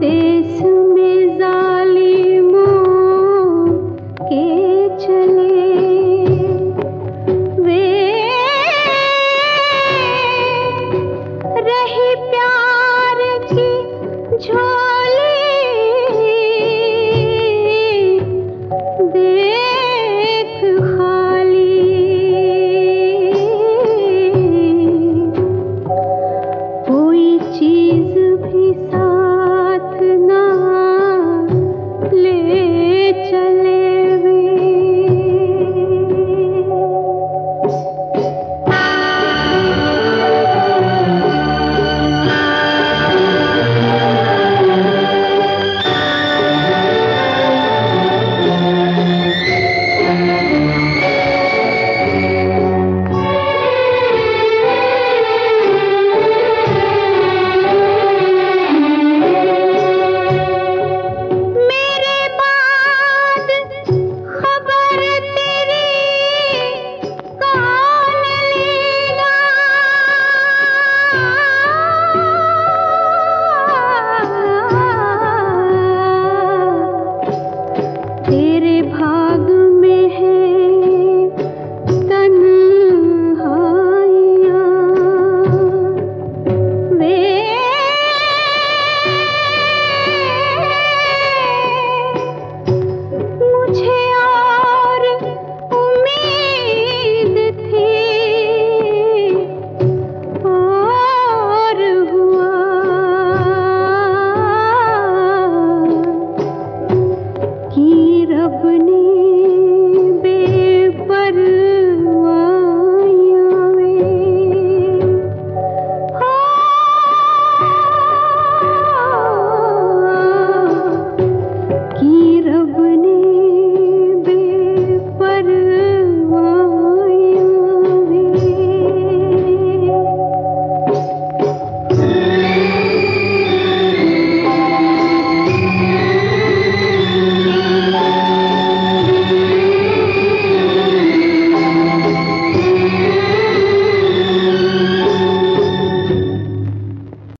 दे